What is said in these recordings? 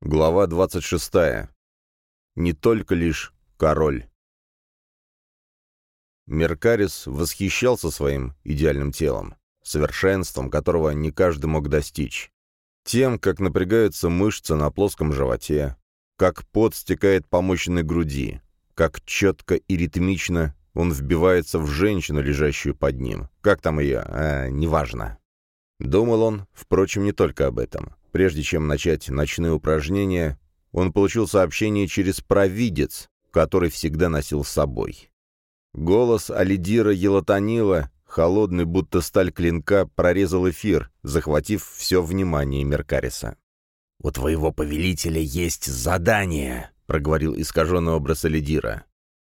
Глава 26. Не только лишь король. Меркарис восхищался своим идеальным телом, совершенством которого не каждый мог достичь. Тем, как напрягаются мышцы на плоском животе, как пот стекает по мощной груди, как четко и ритмично он вбивается в женщину, лежащую под ним. Как там ее? А, неважно. Думал он, впрочем, не только об этом. Прежде чем начать ночные упражнения, он получил сообщение через провидец, который всегда носил с собой. Голос Алидира Елатанила, холодный будто сталь клинка, прорезал эфир, захватив все внимание Меркариса. «У твоего повелителя есть задание», — проговорил искаженный образ Алидира.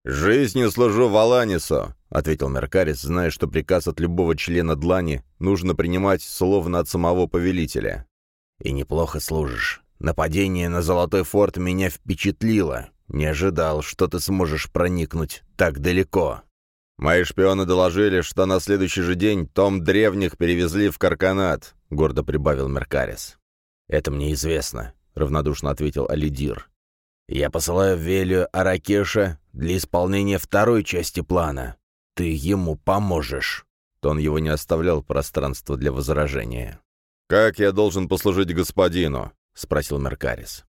«Жизнью служу Валанису», — ответил Меркарис, зная, что приказ от любого члена Длани нужно принимать словно от самого повелителя. «И неплохо служишь. Нападение на Золотой форт меня впечатлило. Не ожидал, что ты сможешь проникнуть так далеко». «Мои шпионы доложили, что на следующий же день Том Древних перевезли в Карканат», — гордо прибавил Меркарис. «Это мне известно», — равнодушно ответил Алидир. «Я посылаю Велию Аракеша для исполнения второй части плана. Ты ему поможешь». Тон его не оставлял пространства для возражения. «Как я должен послужить господину?» — спросил Меркарис.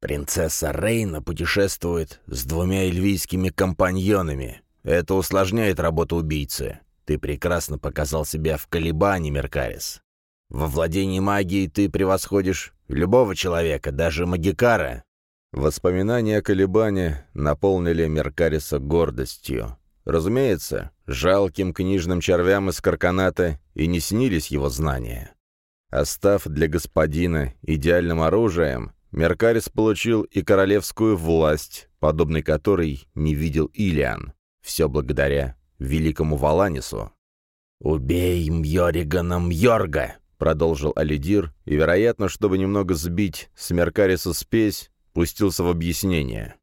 «Принцесса Рейна путешествует с двумя эльвийскими компаньонами. Это усложняет работу убийцы. Ты прекрасно показал себя в колебании, Меркарис. Во владении магией ты превосходишь любого человека, даже магикара». Воспоминания о колебании наполнили Меркариса гордостью. Разумеется, жалким книжным червям из Карканата и не снились его знания. Остав для господина идеальным оружием, Меркарис получил и королевскую власть, подобной которой не видел Илиан. Все благодаря великому Валанису. «Убей Мьоригана Мьорга!» — продолжил Алидир, и, вероятно, чтобы немного сбить с Меркариса спесь, пустился в объяснение.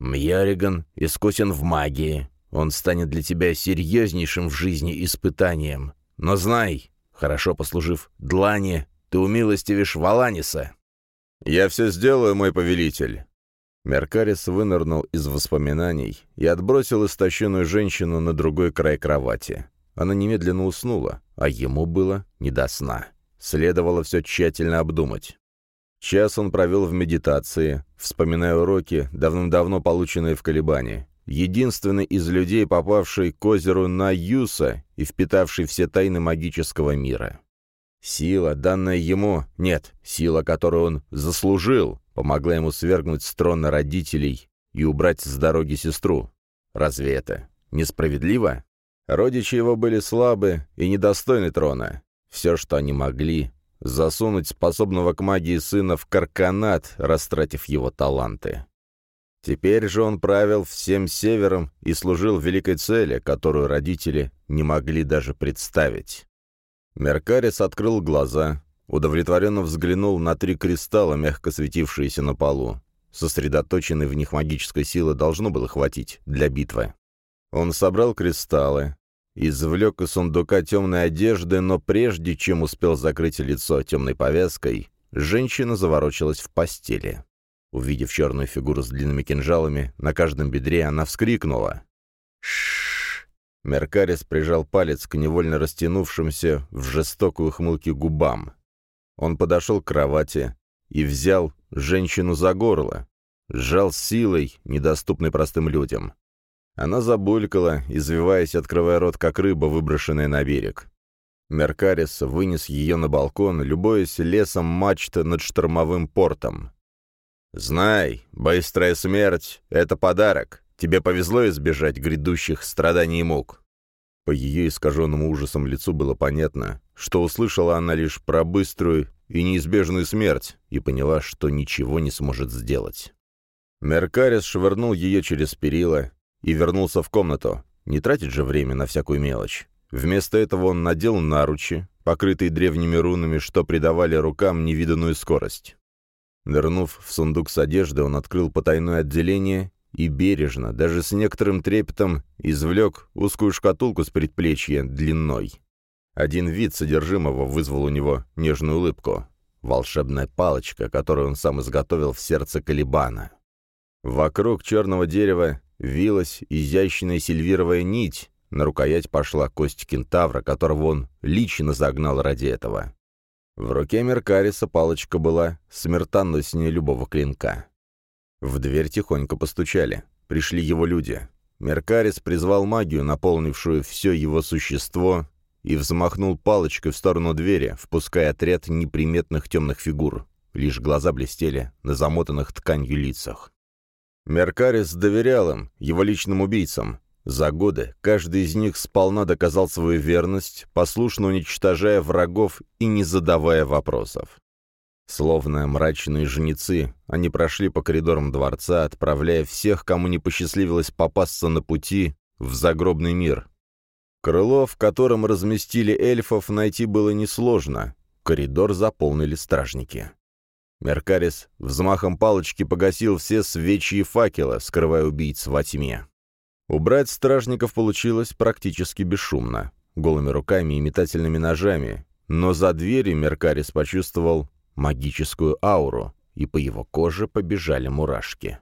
«Мьориган искусен в магии. Он станет для тебя серьезнейшим в жизни испытанием. Но знай, Хорошо послужив длани, ты умилостивишь Валаниса». «Я все сделаю, мой повелитель». Меркарис вынырнул из воспоминаний и отбросил истощенную женщину на другой край кровати. Она немедленно уснула, а ему было не до сна. Следовало все тщательно обдумать. Час он провел в медитации, вспоминая уроки, давным-давно полученные в колебании единственный из людей, попавший к озеру Наюса и впитавший все тайны магического мира. Сила, данная ему, нет, сила, которую он заслужил, помогла ему свергнуть с трона родителей и убрать с дороги сестру. Разве это несправедливо? Родичи его были слабы и недостойны трона. Все, что они могли, засунуть способного к магии сына в карканат, растратив его таланты. Теперь же он правил всем севером и служил великой цели, которую родители не могли даже представить. Меркарис открыл глаза, удовлетворенно взглянул на три кристалла, мягко светившиеся на полу. Сосредоточенной в них магической силы должно было хватить для битвы. Он собрал кристаллы, извлек из сундука темной одежды, но прежде чем успел закрыть лицо темной повязкой, женщина заворочилась в постели. Увидев черную фигуру с длинными кинжалами, на каждом бедре она вскрикнула. Шш! Меркарис прижал палец к невольно растянувшимся в жестокую хмылке губам. Он подошел к кровати и взял женщину за горло, сжал силой, недоступной простым людям. Она забулькала, извиваясь, открывая рот, как рыба, выброшенная на берег. Меркарис вынес ее на балкон, любуясь лесом мачты над штормовым портом. «Знай, быстрая смерть — это подарок. Тебе повезло избежать грядущих страданий и мук». По ее искаженному ужасом лицу было понятно, что услышала она лишь про быструю и неизбежную смерть и поняла, что ничего не сможет сделать. Меркарис швырнул ее через перила и вернулся в комнату. Не тратить же время на всякую мелочь. Вместо этого он надел наручи, покрытые древними рунами, что придавали рукам невиданную скорость. Нырнув в сундук с одеждой, он открыл потайное отделение и бережно, даже с некоторым трепетом, извлек узкую шкатулку с предплечья длиной. Один вид содержимого вызвал у него нежную улыбку. волшебная палочка, которую он сам изготовил в сердце Калибана. Вокруг черного дерева вилась изящная сильвировая нить, на рукоять пошла кость кентавра, которого он лично загнал ради этого. В руке Меркариса палочка была смертонностнее любого клинка. В дверь тихонько постучали. Пришли его люди. Меркарис призвал магию, наполнившую все его существо, и взмахнул палочкой в сторону двери, впуская отряд неприметных темных фигур. Лишь глаза блестели на замотанных тканью лицах. Меркарис доверял им, его личным убийцам. За годы каждый из них сполна доказал свою верность, послушно уничтожая врагов и не задавая вопросов. Словно мрачные жнецы, они прошли по коридорам дворца, отправляя всех, кому не посчастливилось попасться на пути, в загробный мир. Крыло, в котором разместили эльфов, найти было несложно. Коридор заполнили стражники. Меркарис взмахом палочки погасил все свечи и факелы, скрывая убийц во тьме. Убрать стражников получилось практически бесшумно, голыми руками и метательными ножами, но за дверью Меркарис почувствовал магическую ауру, и по его коже побежали мурашки.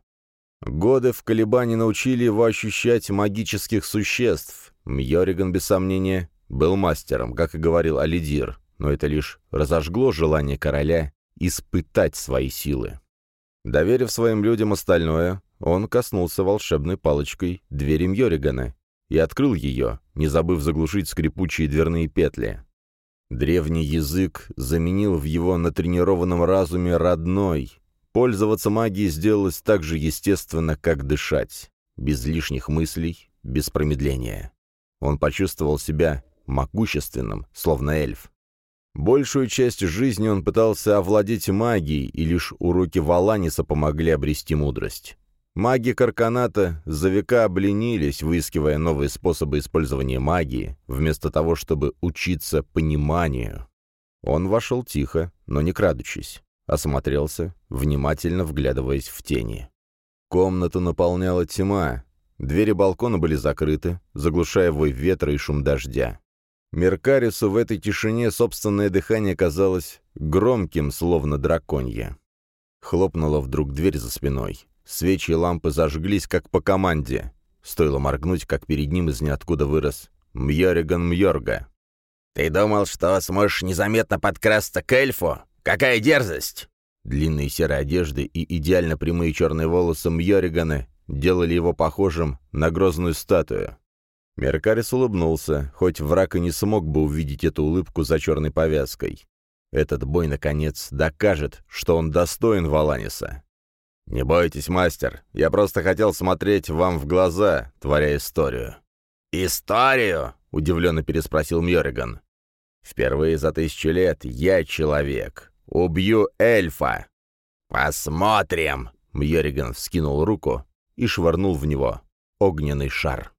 Годы в колебании научили его ощущать магических существ. Мьориган, без сомнения, был мастером, как и говорил Алидир, но это лишь разожгло желание короля испытать свои силы. Доверив своим людям остальное, он коснулся волшебной палочкой двери Мьоригана и открыл ее, не забыв заглушить скрипучие дверные петли. Древний язык заменил в его натренированном разуме родной. Пользоваться магией сделалось так же естественно, как дышать. Без лишних мыслей, без промедления. Он почувствовал себя могущественным, словно эльф. Большую часть жизни он пытался овладеть магией, и лишь уроки Валаниса помогли обрести мудрость. Маги Карканата за века обленились, выискивая новые способы использования магии, вместо того, чтобы учиться пониманию. Он вошел тихо, но не крадучись. Осмотрелся, внимательно вглядываясь в тени. Комнату наполняла тьма. Двери балкона были закрыты, заглушая вой ветра и шум дождя. Меркарису в этой тишине собственное дыхание казалось громким, словно драконье. Хлопнула вдруг дверь за спиной. Свечи и лампы зажглись, как по команде. Стоило моргнуть, как перед ним из ниоткуда вырос Мьориган Мьорга. «Ты думал, что сможешь незаметно подкрасться к эльфу? Какая дерзость!» Длинные серые одежды и идеально прямые черные волосы Мьоригана делали его похожим на грозную статую. Меркарис улыбнулся, хоть враг и не смог бы увидеть эту улыбку за черной повязкой. Этот бой, наконец, докажет, что он достоин Валаниса. «Не бойтесь, мастер, я просто хотел смотреть вам в глаза, творя историю». «Историю?» — удивленно переспросил Мьориган. «Впервые за тысячу лет я человек. Убью эльфа!» «Посмотрим!» — Мьориган вскинул руку и швырнул в него огненный шар.